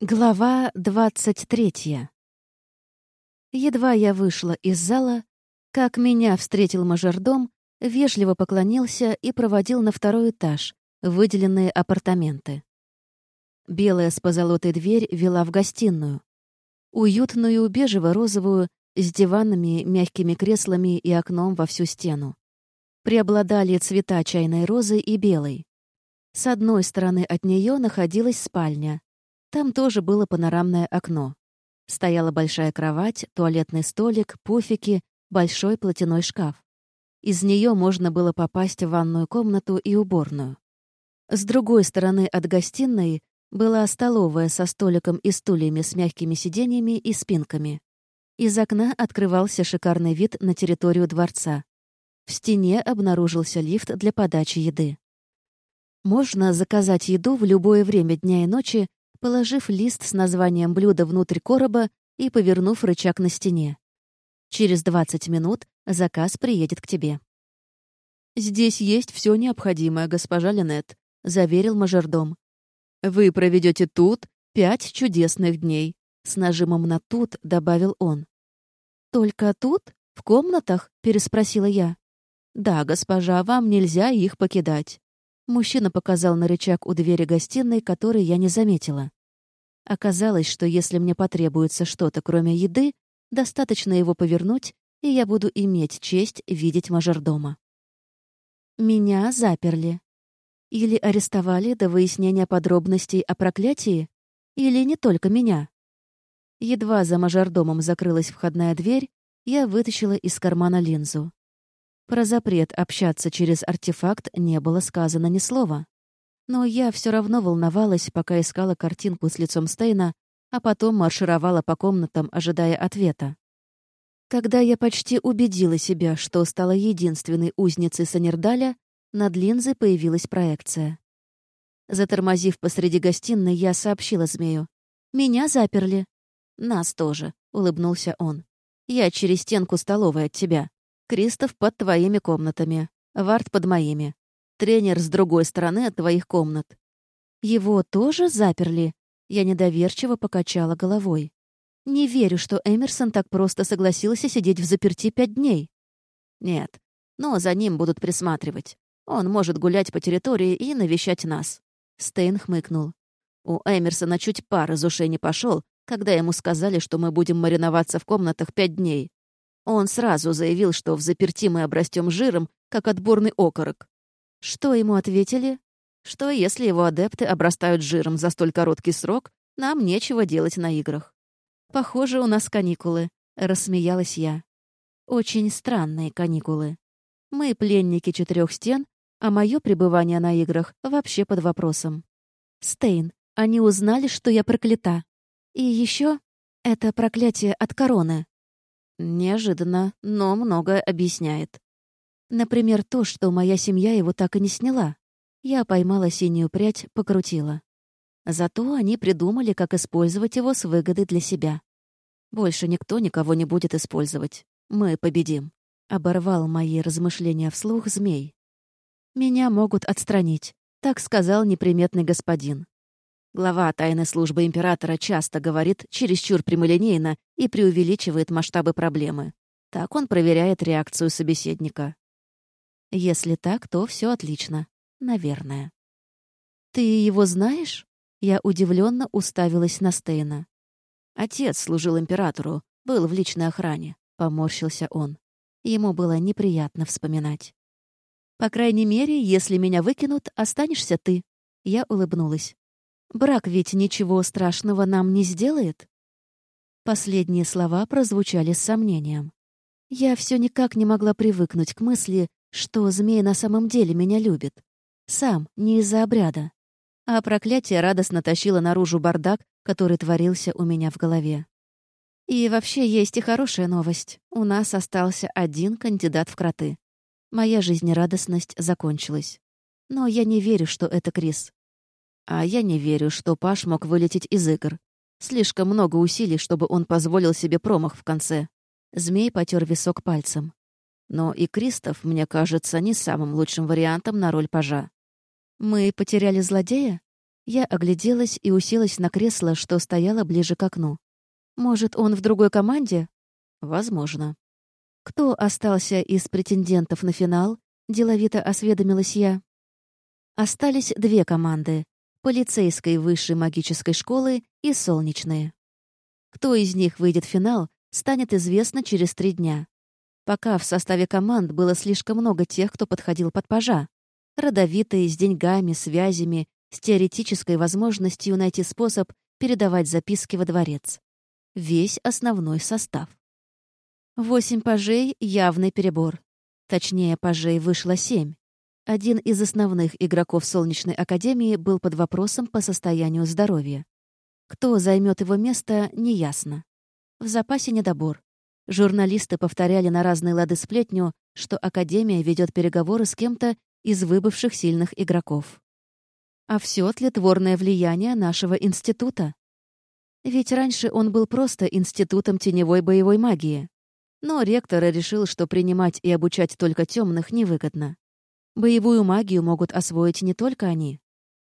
Глава двадцать третья. Едва я вышла из зала, как меня встретил мажордом, вежливо поклонился и проводил на второй этаж, выделенные апартаменты. Белая с позолотой дверь вела в гостиную. Уютную бежево-розовую, с диванами, мягкими креслами и окном во всю стену. Преобладали цвета чайной розы и белой. С одной стороны от нее находилась спальня, там тоже было панорамное окно. Стояла большая кровать, туалетный столик, пуфики, большой платяной шкаф. Из нее можно было попасть в ванную комнату и уборную. С другой стороны от гостиной была столовая со столиком и стульями с мягкими сиденьями и спинками. Из окна открывался шикарный вид на территорию дворца. В стене обнаружился лифт для подачи еды. Можно заказать еду в любое время дня и ночи положив лист с названием блюда внутрь короба и повернув рычаг на стене. Через 20 минут заказ приедет к тебе. «Здесь есть все необходимое, госпожа Линет», — заверил мажордом. «Вы проведете тут пять чудесных дней», — с нажимом на «тут» добавил он. «Только тут? В комнатах?» — переспросила я. «Да, госпожа, вам нельзя их покидать. Мужчина показал на рычаг у двери гостиной, который я не заметила. Оказалось, что если мне потребуется что-то, кроме еды, достаточно его повернуть, и я буду иметь честь видеть мажордома. Меня заперли. Или арестовали до выяснения подробностей о проклятии, или не только меня. Едва за мажордомом закрылась входная дверь, я вытащила из кармана линзу. Про запрет общаться через артефакт не было сказано ни слова. Но я все равно волновалась, пока искала картинку с лицом Стейна, а потом маршировала по комнатам, ожидая ответа. Когда я почти убедила себя, что стала единственной узницей Санердаля, над линзой появилась проекция. Затормозив посреди гостиной, я сообщила змею. «Меня заперли». «Нас тоже», — улыбнулся он. «Я через стенку столовой от тебя. Кристоф под твоими комнатами, Вард под моими. Тренер с другой стороны от твоих комнат. Его тоже заперли? Я недоверчиво покачала головой. Не верю, что Эмерсон так просто согласился сидеть в заперти пять дней. Нет, но за ним будут присматривать. Он может гулять по территории и навещать нас. Стейн хмыкнул. У Эмерсона чуть пар из ушей не пошел, когда ему сказали, что мы будем мариноваться в комнатах пять дней. Он сразу заявил, что в заперти мы обрастем жиром, как отборный окорок. Что ему ответили? Что если его адепты обрастают жиром за столь короткий срок, нам нечего делать на играх. Похоже, у нас каникулы, рассмеялась я. Очень странные каникулы. Мы пленники четырех стен, а мое пребывание на играх вообще под вопросом. Стейн, они узнали, что я проклята. И еще это проклятие от короны. Неожиданно, но многое объясняет. Например, то, что моя семья его так и не сняла. Я поймала синюю прядь, покрутила. Зато они придумали, как использовать его с выгодой для себя. Больше никто никого не будет использовать. Мы победим. Оборвал мои размышления вслух змей. Меня могут отстранить, так сказал неприметный господин. Глава тайной службы императора часто говорит чересчур прямолинейно и преувеличивает масштабы проблемы. Так он проверяет реакцию собеседника. Если так, то все отлично. Наверное. «Ты его знаешь?» Я удивленно уставилась на Стейна. «Отец служил императору, был в личной охране», — поморщился он. Ему было неприятно вспоминать. «По крайней мере, если меня выкинут, останешься ты». Я улыбнулась. Брак ведь ничего страшного нам не сделает?» Последние слова прозвучали с сомнением. Я все никак не могла привыкнуть к мысли, что змей на самом деле меня любит. Сам, не из-за обряда. А проклятие радостно тащило наружу бардак, который творился у меня в голове. И вообще есть и хорошая новость. У нас остался один кандидат в кроты. Моя жизнерадостность закончилась. Но я не верю, что это Крис. А я не верю, что Паш мог вылететь из игр. Слишком много усилий, чтобы он позволил себе промах в конце. Змей потер висок пальцем. Но и Кристоф, мне кажется, не самым лучшим вариантом на роль Пажа. «Мы потеряли злодея?» Я огляделась и уселась на кресло, что стояло ближе к окну. Может, он в другой команде? Возможно. Кто остался из претендентов на финал? Деловито осведомилась я. Остались две команды — полицейской высшей магической школы и солнечные. Кто из них выйдет в финал, станет известно через три дня. Пока в составе команд было слишком много тех, кто подходил под пажа. Родовитые, с деньгами, связями, с теоретической возможностью найти способ передавать записки во дворец. Весь основной состав. Восемь пажей — явный перебор. Точнее, пажей вышло семь. Один из основных игроков Солнечной Академии был под вопросом по состоянию здоровья. Кто займет его место, неясно. В запасе недобор. Журналисты повторяли на разные лады сплетню, что Академия ведет переговоры с кем-то из выбывших сильных игроков. А все тлетворное влияние нашего института. Ведь раньше он был просто институтом теневой боевой магии. Но ректор решил, что принимать и обучать только темных невыгодно. Боевую магию могут освоить не только они.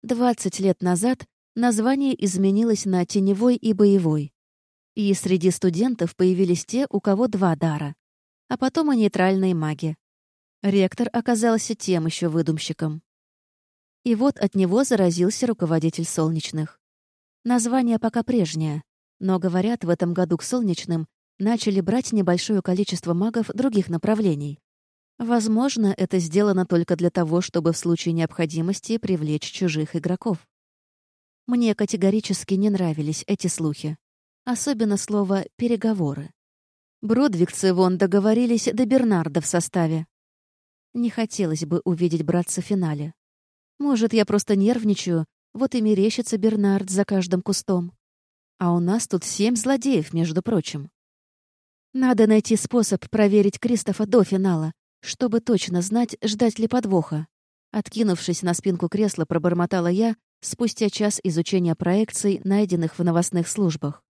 20 лет назад название изменилось на теневой и боевой. И среди студентов появились те, у кого два дара. А потом и нейтральные маги. Ректор оказался тем еще выдумщиком. И вот от него заразился руководитель солнечных. Название пока прежнее, но, говорят, в этом году к солнечным начали брать небольшое количество магов других направлений. Возможно, это сделано только для того, чтобы в случае необходимости привлечь чужих игроков. Мне категорически не нравились эти слухи. Особенно слово «переговоры». Бродвигцы вон договорились до Бернарда в составе. Не хотелось бы увидеть братца в финале. Может, я просто нервничаю, вот и мерещится Бернард за каждым кустом. А у нас тут семь злодеев, между прочим. Надо найти способ проверить Кристофа до финала, чтобы точно знать, ждать ли подвоха. Откинувшись на спинку кресла, пробормотала я спустя час изучения проекций, найденных в новостных службах.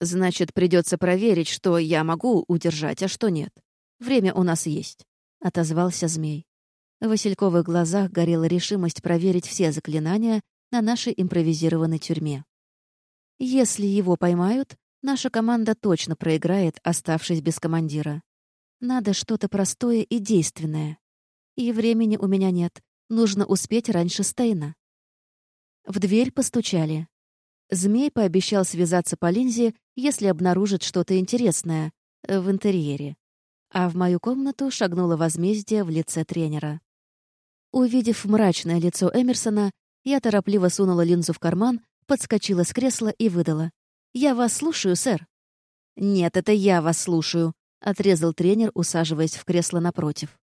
Значит, придется проверить, что я могу удержать, а что нет. Время у нас есть», — отозвался змей. В васильковых глазах горела решимость проверить все заклинания на нашей импровизированной тюрьме. Если его поймают, наша команда точно проиграет, оставшись без командира. Надо что-то простое и действенное. И времени у меня нет. Нужно успеть раньше Стейна. В дверь постучали. Змей пообещал связаться по линзе, если обнаружит что-то интересное э, в интерьере. А в мою комнату шагнуло возмездие в лице тренера. Увидев мрачное лицо Эмерсона, я торопливо сунула линзу в карман, подскочила с кресла и выдала. «Я вас слушаю, сэр». «Нет, это я вас слушаю», — отрезал тренер, усаживаясь в кресло напротив.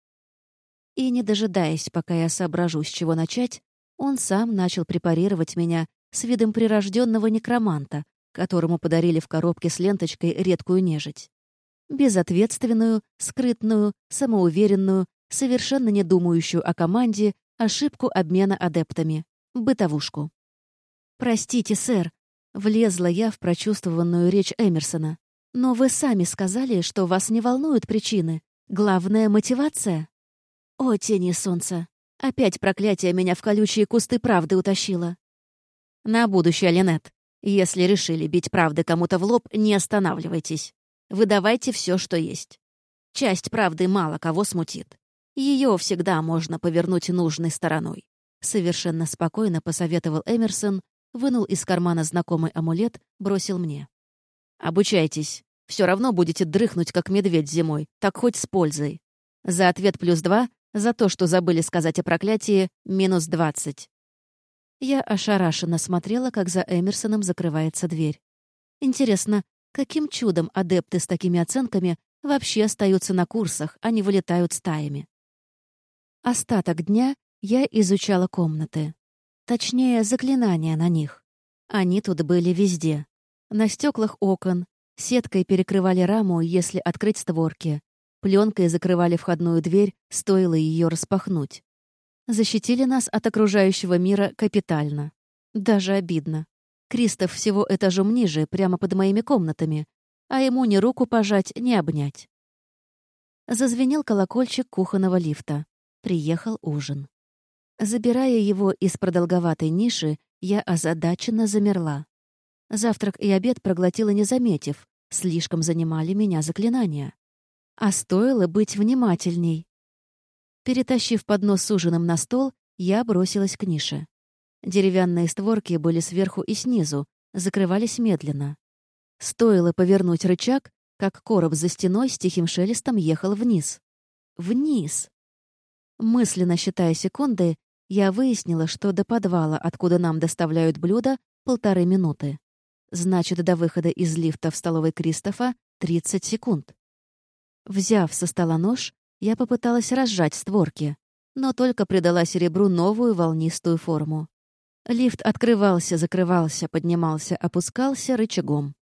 И, не дожидаясь, пока я соображу, с чего начать, он сам начал препарировать меня с видом прирожденного некроманта, которому подарили в коробке с ленточкой редкую нежить. Безответственную, скрытную, самоуверенную, совершенно не думающую о команде, ошибку обмена адептами, бытовушку. «Простите, сэр», — влезла я в прочувствованную речь Эмерсона. «Но вы сами сказали, что вас не волнуют причины. Главная — мотивация». «О, тени солнца! Опять проклятие меня в колючие кусты правды утащило. На будущее, Линет. Если решили бить правды кому-то в лоб, не останавливайтесь. Выдавайте все, что есть. Часть правды мало кого смутит. Ее всегда можно повернуть нужной стороной. Совершенно спокойно посоветовал Эмерсон, вынул из кармана знакомый амулет, бросил мне. «Обучайтесь. Все равно будете дрыхнуть, как медведь зимой, так хоть с пользой. За ответ плюс два, за то, что забыли сказать о проклятии, минус двадцать. Я ошарашенно смотрела, как за Эмерсоном закрывается дверь. Интересно, каким чудом адепты с такими оценками вообще остаются на курсах, а не вылетают стаями? Остаток дня я изучала комнаты. Точнее, заклинания на них. Они тут были везде. На стеклах окон, сеткой перекрывали раму, если открыть створки. Пленкой закрывали входную дверь, стоило ее распахнуть защитили нас от окружающего мира капитально. Даже обидно. Кристоф всего этажом ниже, прямо под моими комнатами, а ему ни руку пожать, ни обнять. Зазвенел колокольчик кухонного лифта. Приехал ужин. Забирая его из продолговатой ниши, Я озадаченно замерла. Завтрак и обед проглотила, не заметив. Слишком занимали меня заклинания. А стоило быть внимательней. Перетащив поднос с ужином на стол, я бросилась к нише. Деревянные створки были сверху и снизу, закрывались медленно. Стоило повернуть рычаг, как короб за стеной с тихим шелестом ехал вниз. Вниз! Мысленно считая секунды, я выяснила, что до подвала, откуда нам доставляют блюда, полторы минуты. Значит, до выхода из лифта в столовой Кристофа 30 секунд. Взяв со стола нож, я попыталась разжать створки, но только придала серебру новую волнистую форму. Лифт открывался, закрывался, поднимался, опускался рычагом.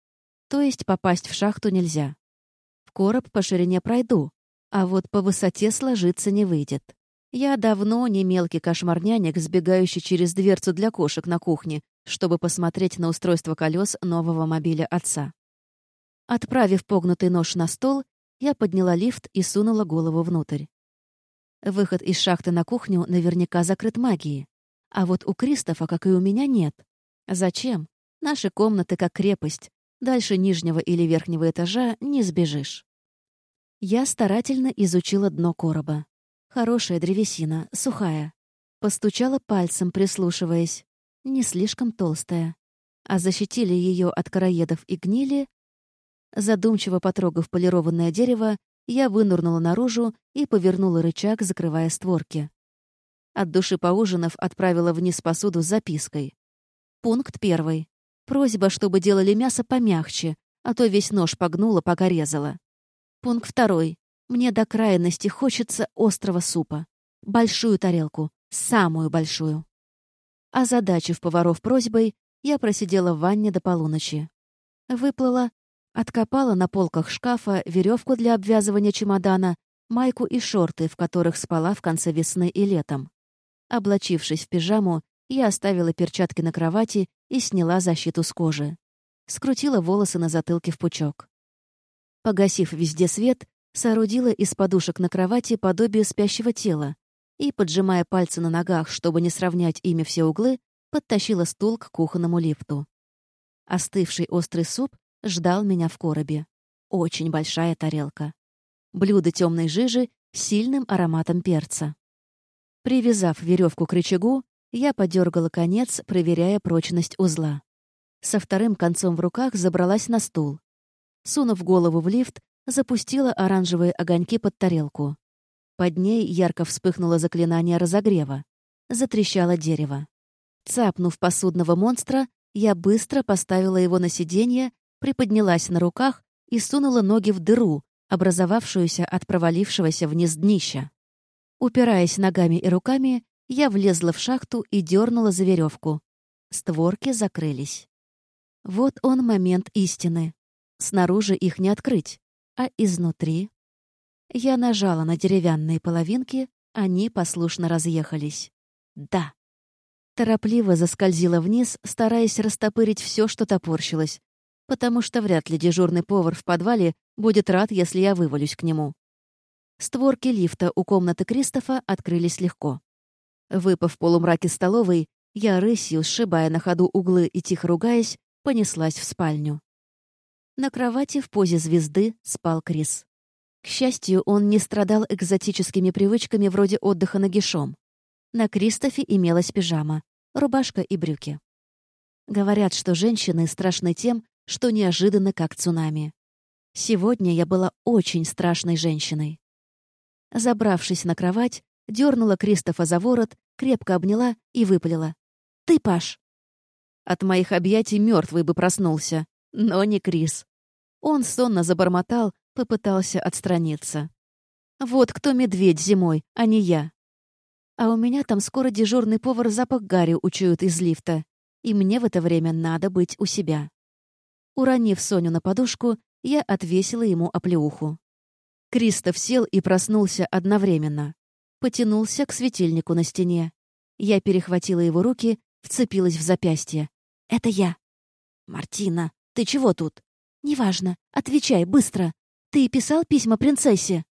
То есть попасть в шахту нельзя. В короб по ширине пройду, а вот по высоте сложиться не выйдет. Я давно не мелкий кошмарняник, сбегающий через дверцу для кошек на кухне, чтобы посмотреть на устройство колес нового мобиля отца. Отправив погнутый нож на стол, я подняла лифт и сунула голову внутрь. Выход из шахты на кухню наверняка закрыт магией. А вот у Кристофа, как и у меня, нет. Зачем? Наши комнаты как крепость. Дальше нижнего или верхнего этажа не сбежишь. Я старательно изучила дно короба. Хорошая древесина, сухая. Постучала пальцем, прислушиваясь. Не слишком толстая. А защитили ее от короедов и гнили. Задумчиво потрогав полированное дерево, я вынурнула наружу и повернула рычаг, закрывая створки. От души поужинав, отправила вниз посуду с запиской. Пункт первый. Просьба, чтобы делали мясо помягче, а то весь нож погнула, пока резала. Пункт второй. Мне до крайности хочется острого супа. Большую тарелку. Самую большую. Озадачив поваров просьбой, я просидела в ванне до полуночи. Выплыла, откопала на полках шкафа веревку для обвязывания чемодана, майку и шорты, в которых спала в конце весны и летом. Облачившись в пижаму, я оставила перчатки на кровати и сняла защиту с кожи. Скрутила волосы на затылке в пучок. Погасив везде свет, соорудила из подушек на кровати подобие спящего тела и, поджимая пальцы на ногах, чтобы не сравнять ими все углы, подтащила стул к кухонному лифту. Остывший острый суп ждал меня в коробе. Очень большая тарелка. Блюдо темной жижи с сильным ароматом перца. Привязав веревку к рычагу, я подергала конец, проверяя прочность узла. Со вторым концом в руках забралась на стул. Сунув голову в лифт, запустила оранжевые огоньки под тарелку. Под ней ярко вспыхнуло заклинание разогрева. Затрещало дерево. Цапнув посудного монстра, я быстро поставила его на сиденье, приподнялась на руках и сунула ноги в дыру, образовавшуюся от провалившегося вниз днища. Упираясь ногами и руками, я влезла в шахту и дернула за веревку. Створки закрылись. Вот он момент истины. Снаружи их не открыть, а изнутри... Я нажала на деревянные половинки, они послушно разъехались. Да. Торопливо заскользила вниз, стараясь растопырить все, что топорщилось, потому что вряд ли дежурный повар в подвале будет рад, если я вывалюсь к нему. Створки лифта у комнаты Кристофа открылись легко. Выпав в полумраке столовой, я рысью, сшибая на ходу углы и тихо ругаясь, понеслась в спальню. На кровати в позе звезды спал Крис. К счастью, он не страдал экзотическими привычками вроде отдыха нагишом. На Кристофе имелась пижама, рубашка и брюки. Говорят, что женщины страшны тем, что неожиданно как цунами. Сегодня я была очень страшной женщиной. Забравшись на кровать, дернула Кристофа за ворот, крепко обняла и выпалила. «Ты, Паш!» От моих объятий мертвый бы проснулся, но не Крис. Он сонно забормотал, попытался отстраниться. «Вот кто медведь зимой, а не я!» А у меня там скоро дежурный повар запах Гарри учует из лифта, и мне в это время надо быть у себя. Уронив Соню на подушку, я отвесила ему оплеуху. Кристоф сел и проснулся одновременно. Потянулся к светильнику на стене. Я перехватила его руки, вцепилась в запястье. «Это я». «Мартина, ты чего тут?» «Неважно. Отвечай, быстро. Ты писал письма принцессе?»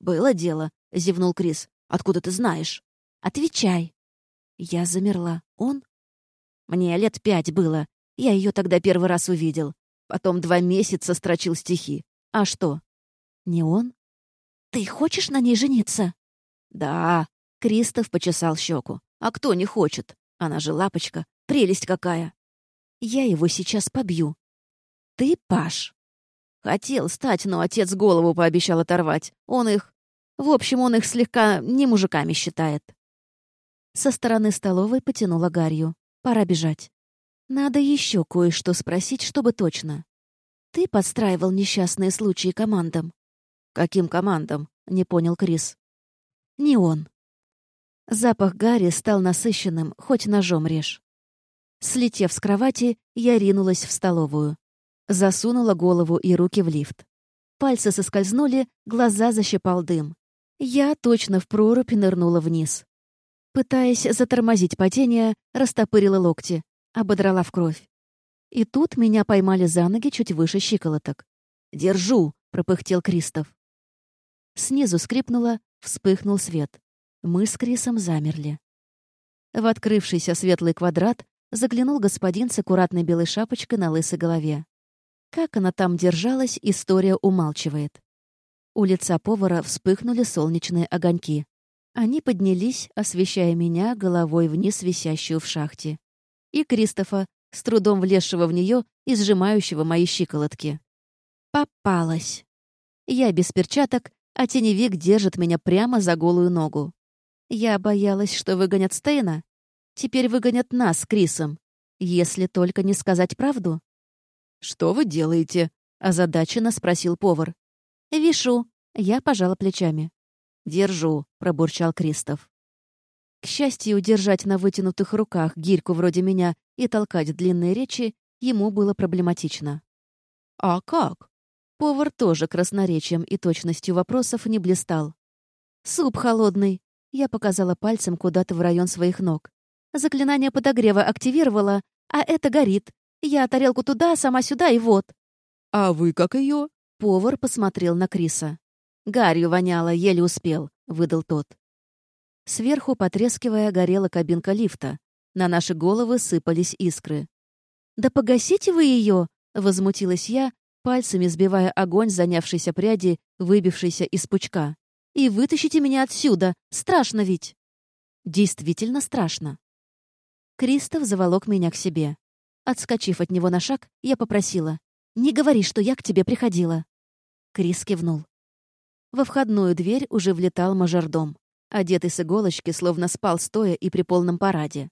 «Было дело», — зевнул Крис. «Откуда ты знаешь?» «Отвечай». Я замерла. «Он?» Мне лет пять было. Я ее тогда первый раз увидел. Потом два месяца строчил стихи. А что? Не он? Ты хочешь на ней жениться? Да. Кристоф почесал щеку. А кто не хочет? Она же лапочка. Прелесть какая. Я его сейчас побью. Ты Паш. Хотел стать, но отец голову пообещал оторвать. Он их... В общем, он их слегка не мужиками считает. Со стороны столовой потянула Гарью. Пора бежать. Надо еще кое-что спросить, чтобы точно. Ты подстраивал несчастные случаи командам? Каким командам? Не понял Крис. Не он. Запах Гарри стал насыщенным, хоть ножом режь. Слетев с кровати, я ринулась в столовую. Засунула голову и руки в лифт. Пальцы соскользнули, глаза защипал дым. Я точно в прорубь нырнула вниз. Пытаясь затормозить падение, растопырила локти, ободрала в кровь. И тут меня поймали за ноги чуть выше щиколоток. «Держу!» — пропыхтел Кристоф. Снизу скрипнуло, вспыхнул свет. Мы с Крисом замерли. В открывшийся светлый квадрат заглянул господин с аккуратной белой шапочкой на лысой голове. Как она там держалась, история умалчивает. У лица повара вспыхнули солнечные огоньки. Они поднялись, освещая меня головой вниз висящую в шахте. И Кристофа, с трудом влезшего в нее и сжимающего мои щиколотки. Попалась. Я без перчаток, а теневик держит меня прямо за голую ногу. Я боялась, что выгонят Стейна. Теперь выгонят нас с Крисом. Если только не сказать правду. «Что вы делаете?» — озадаченно спросил повар. «Вишу». Я пожала плечами. «Держу», — пробурчал Кристоф. К счастью, удержать на вытянутых руках гирьку вроде меня и толкать длинные речи ему было проблематично. «А как?» Повар тоже красноречием и точностью вопросов не блистал. «Суп холодный», — я показала пальцем куда-то в район своих ног. Заклинание подогрева активировала, а это горит. Я тарелку туда, сама сюда и вот». «А вы как ее? Повар посмотрел на Криса. «Гарью воняло, еле успел», — выдал тот. Сверху, потрескивая, горела кабинка лифта. На наши головы сыпались искры. «Да погасите вы ее!» — возмутилась я, пальцами сбивая огонь занявшейся пряди, выбившейся из пучка. «И вытащите меня отсюда! Страшно ведь!» «Действительно страшно!» Кристоф заволок меня к себе. Отскочив от него на шаг, я попросила. «Не говори, что я к тебе приходила». Крис кивнул. Во входную дверь уже влетал мажордом, одетый с иголочки, словно спал стоя и при полном параде.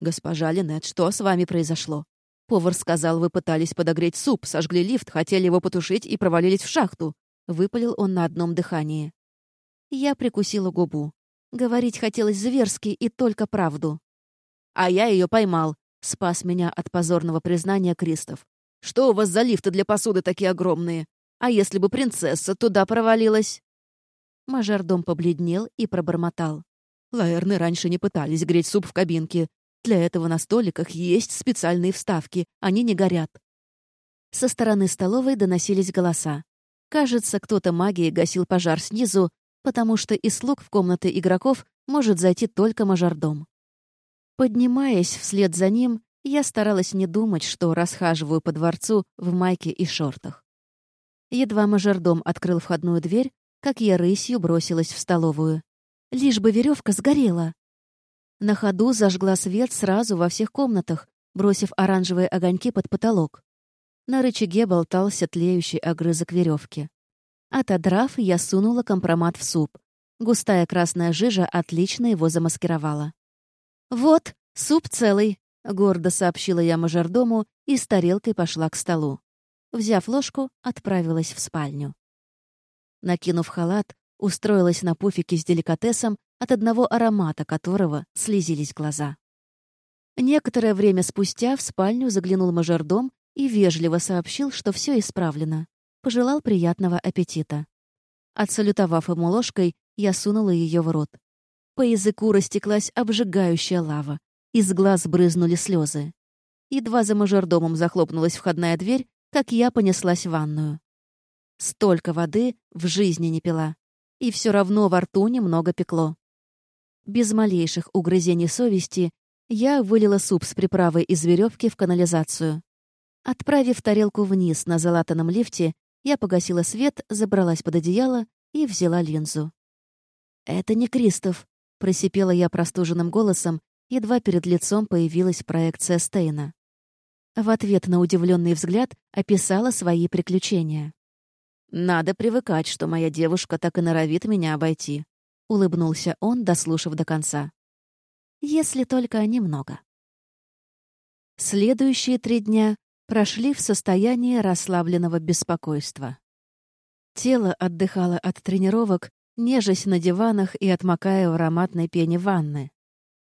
«Госпожа Линет, что с вами произошло?» Повар сказал, вы пытались подогреть суп, сожгли лифт, хотели его потушить и провалились в шахту. Выпалил он на одном дыхании. Я прикусила губу. Говорить хотелось зверски и только правду. А я ее поймал, Спас меня от позорного признания Кристоф. «Что у вас за лифты для посуды такие огромные? А если бы принцесса туда провалилась?» Мажордом побледнел и пробормотал. Лаэрны раньше не пытались греть суп в кабинке. Для этого на столиках есть специальные вставки, они не горят. Со стороны столовой доносились голоса. Кажется, кто-то магией гасил пожар снизу, потому что из слуг в комнаты игроков может зайти только мажордом. Поднимаясь вслед за ним, я старалась не думать, что расхаживаю по дворцу в майке и шортах. Едва мажордом открыл входную дверь, как я рысью бросилась в столовую. Лишь бы веревка сгорела. На ходу зажгла свет сразу во всех комнатах, бросив оранжевые огоньки под потолок. На рычаге болтался тлеющий огрызок веревки. Отодрав, я сунула компромат в суп. Густая красная жижа отлично его замаскировала. «Вот, суп целый», — гордо сообщила я мажордому и с тарелкой пошла к столу. Взяв ложку, отправилась в спальню. Накинув халат, устроилась на пуфике с деликатесом, от одного аромата которого слезились глаза. Некоторое время спустя в спальню заглянул мажордом и вежливо сообщил, что все исправлено. Пожелал приятного аппетита. Отсалютовав ему ложкой, я сунула ее в рот. По языку растеклась обжигающая лава. Из глаз брызнули слезы. Едва за мажордомом захлопнулась входная дверь, как я понеслась в ванную. Столько воды в жизни не пила. И все равно во рту немного пекло. Без малейших угрызений совести Я вылила суп с приправой из веревки в канализацию. Отправив тарелку вниз на залатанном лифте, я погасила свет, забралась под одеяло и взяла линзу. «Это не Кристоф», — просипела я простуженным голосом, едва перед лицом появилась проекция Стейна. В ответ на удивленный взгляд описала свои приключения. «Надо привыкать, что моя девушка так и норовит меня обойти», — улыбнулся он, дослушав до конца. «Если только немного». Следующие три дня прошли в состоянии расслабленного беспокойства. Тело отдыхало от тренировок, нежась на диванах и отмокая в ароматной пене ванны.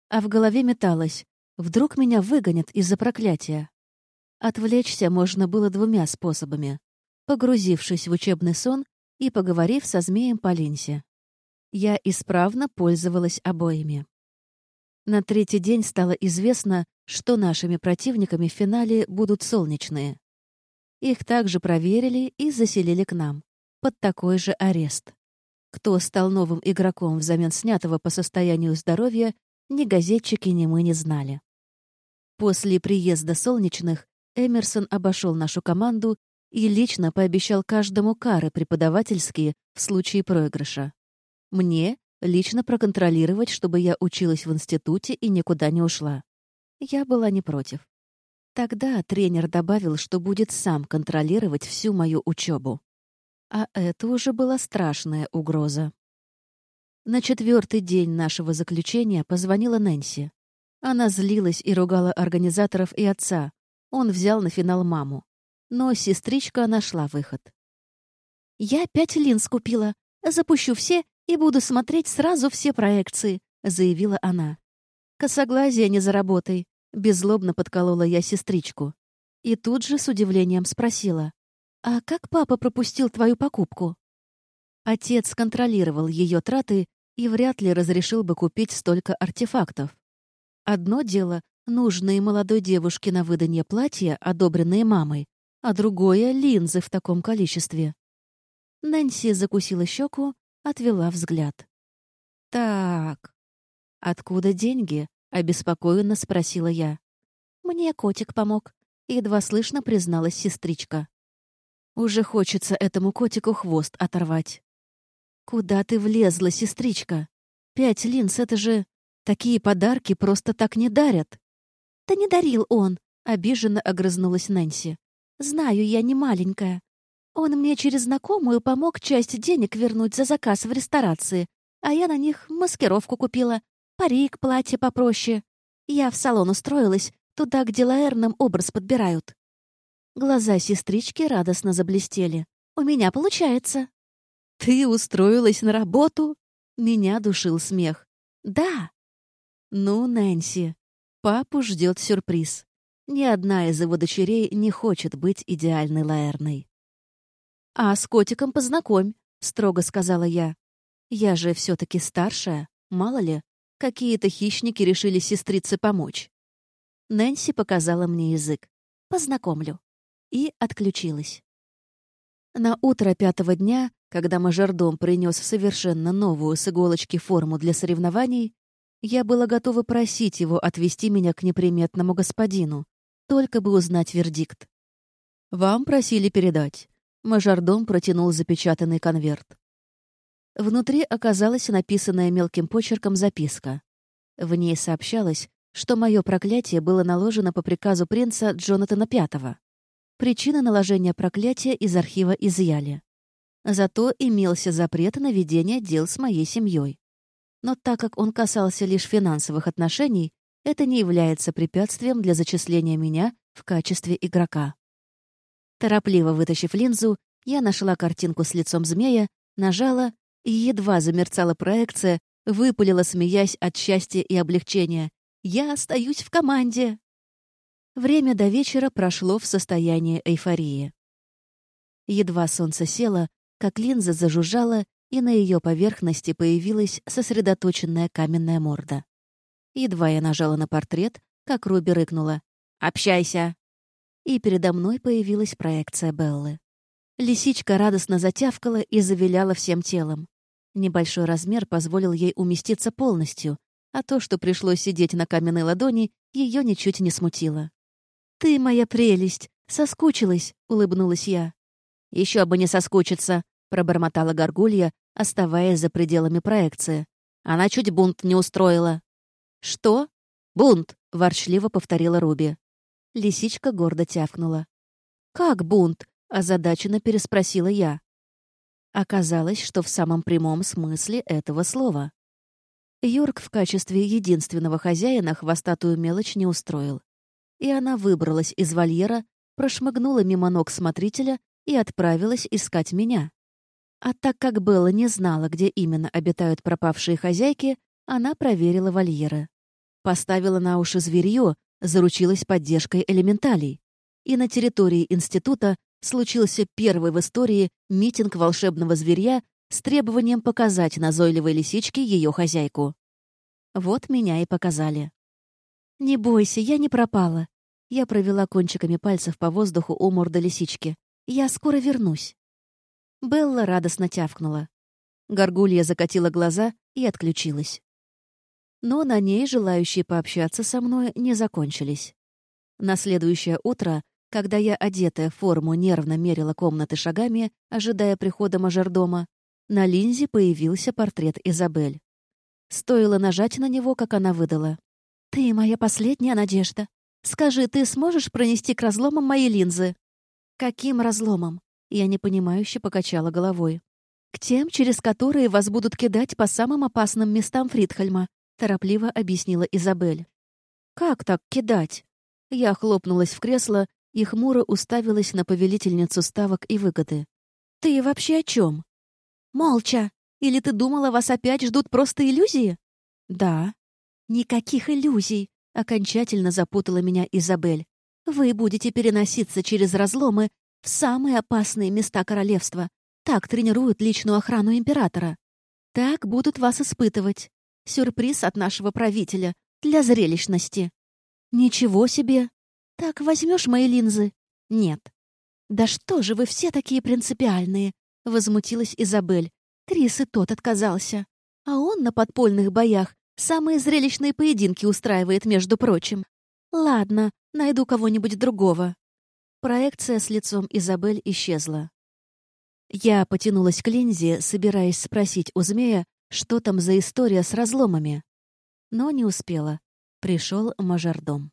А в голове металось. Вдруг меня выгонят из-за проклятия. Отвлечься можно было двумя способами. Погрузившись в учебный сон и поговорив со змеем по линзе. Я исправно пользовалась обоими. На третий день стало известно, что нашими противниками в финале будут солнечные. Их также проверили и заселили к нам, под такой же арест. Кто стал новым игроком взамен снятого по состоянию здоровья, ни газетчики, ни мы не знали. После приезда солнечных Эмерсон обошел нашу команду и лично пообещал каждому кары преподавательские в случае проигрыша. Мне лично проконтролировать, чтобы я училась в институте и никуда не ушла. Я была не против. Тогда тренер добавил, что будет сам контролировать всю мою учебу. А это уже была страшная угроза. На четвертый день нашего заключения позвонила Нэнси. Она злилась и ругала организаторов и отца. Он взял на финал маму. Но сестричка нашла выход. «Я пять линз купила. Запущу все и буду смотреть сразу все проекции», — заявила она. «Косоглазие не заработай», — беззлобно подколола я сестричку. И тут же с удивлением спросила. «А как папа пропустил твою покупку?» Отец контролировал ее траты и вряд ли разрешил бы купить столько артефактов. Одно дело — нужные молодой девушке на выданье платья, одобренные мамой, а другое — линзы в таком количестве. Нэнси закусила щеку, отвела взгляд. «Так, откуда деньги?» — обеспокоенно спросила я. «Мне котик помог», — едва слышно призналась сестричка. «Уже хочется этому котику хвост оторвать». «Куда ты влезла, сестричка? Пять линз — это же... Такие подарки просто так не дарят». «Да не дарил он», — обиженно огрызнулась Нэнси. «Знаю, я не маленькая. Он мне через знакомую помог часть денег вернуть за заказ в ресторации, а я на них маскировку купила, парик, платье попроще. Я в салон устроилась, туда, где Лаэрном образ подбирают». Глаза сестрички радостно заблестели. «У меня получается». «Ты устроилась на работу?» Меня душил смех. «Да». «Ну, Нэнси, папу ждет сюрприз. Ни одна из его дочерей не хочет быть идеальной Лаэрной». «А с котиком познакомь», — строго сказала я. «Я же все таки старшая, мало ли, какие-то хищники решили сестрице помочь». Нэнси показала мне язык. «Познакомлю». И отключилась. На утро пятого дня когда мажордом принес совершенно новую с иголочки форму для соревнований, я была готова просить его отвести меня к неприметному господину, только бы узнать вердикт. «Вам просили передать». Мажордом протянул запечатанный конверт. Внутри оказалась написанная мелким почерком записка. В ней сообщалось, что мое проклятие было наложено по приказу принца Джонатана Пятого. Причины наложения проклятия из архива изъяли. Зато имелся запрет на ведение дел с моей семьей. Но так как он касался лишь финансовых отношений, это не является препятствием для зачисления меня в качестве игрока. Торопливо вытащив линзу, я нашла картинку с лицом змея, нажала, и едва замерцала проекция, выпалила, смеясь от счастья и облегчения. «Я остаюсь в команде!» Время до вечера прошло в состоянии эйфории. Едва солнце село, как линза зажужжала, и на ее поверхности появилась сосредоточенная каменная морда. Едва я нажала на портрет, как Руби рыкнула «Общайся!» И передо мной появилась проекция Беллы. Лисичка радостно затявкала и завиляла всем телом. Небольшой размер позволил ей уместиться полностью, а то, что пришлось сидеть на каменной ладони, Ее ничуть не смутило. «Ты моя прелесть! Соскучилась!» — улыбнулась я. Еще бы не соскучиться!» — пробормотала Горгулья, оставаясь за пределами проекции. Она чуть бунт не устроила. «Что?» «Бунт!» — ворчливо повторила Руби. Лисичка гордо тявкнула. «Как бунт?» — озадаченно переспросила я. Оказалось, что в самом прямом смысле этого слова. Юрк в качестве единственного хозяина хвостатую мелочь не устроил. И она выбралась из вольера, прошмыгнула мимо ног смотрителя и отправилась искать меня. А так как Белла не знала, где именно обитают пропавшие хозяйки, она проверила вольеры. Поставила на уши зверье, заручилась поддержкой элементалей. И на территории института случился первый в истории митинг волшебного зверя с требованием показать назойливой лисичке ее хозяйку. Вот меня и показали. «Не бойся, я не пропала». Я провела кончиками пальцев по воздуху у морды лисички. «Я скоро вернусь». Белла радостно тявкнула. Горгулья закатила глаза и отключилась. Но на ней желающие пообщаться со мной не закончились. На следующее утро когда я, одетая в форму, нервно мерила комнаты шагами, ожидая прихода мажордома, на линзе появился портрет Изабель. Стоило нажать на него, как она выдала. «Ты моя последняя надежда. Скажи, ты сможешь пронести к разломам мои линзы?» «Каким разломам?» Я непонимающе покачала головой. «К тем, через которые вас будут кидать по самым опасным местам Фридхельма», торопливо объяснила Изабель. «Как так кидать?» Я хлопнулась в кресло и хмуро уставилась на повелительницу ставок и выгоды. «Ты вообще о чем? «Молча! Или ты думала, вас опять ждут просто иллюзии?» «Да». «Никаких иллюзий!» — окончательно запутала меня Изабель. «Вы будете переноситься через разломы в самые опасные места королевства. Так тренируют личную охрану императора. Так будут вас испытывать. Сюрприз от нашего правителя для зрелищности». «Ничего себе!» «Так возьмешь мои линзы?» «Нет». «Да что же вы все такие принципиальные?» — возмутилась Изабель. Крис и тот отказался. А он на подпольных боях самые зрелищные поединки устраивает, между прочим. Ладно, найду кого-нибудь другого. Проекция с лицом Изабель исчезла. Я потянулась к линзе, собираясь спросить у змея, что там за история с разломами. Но не успела. Пришел мажордом.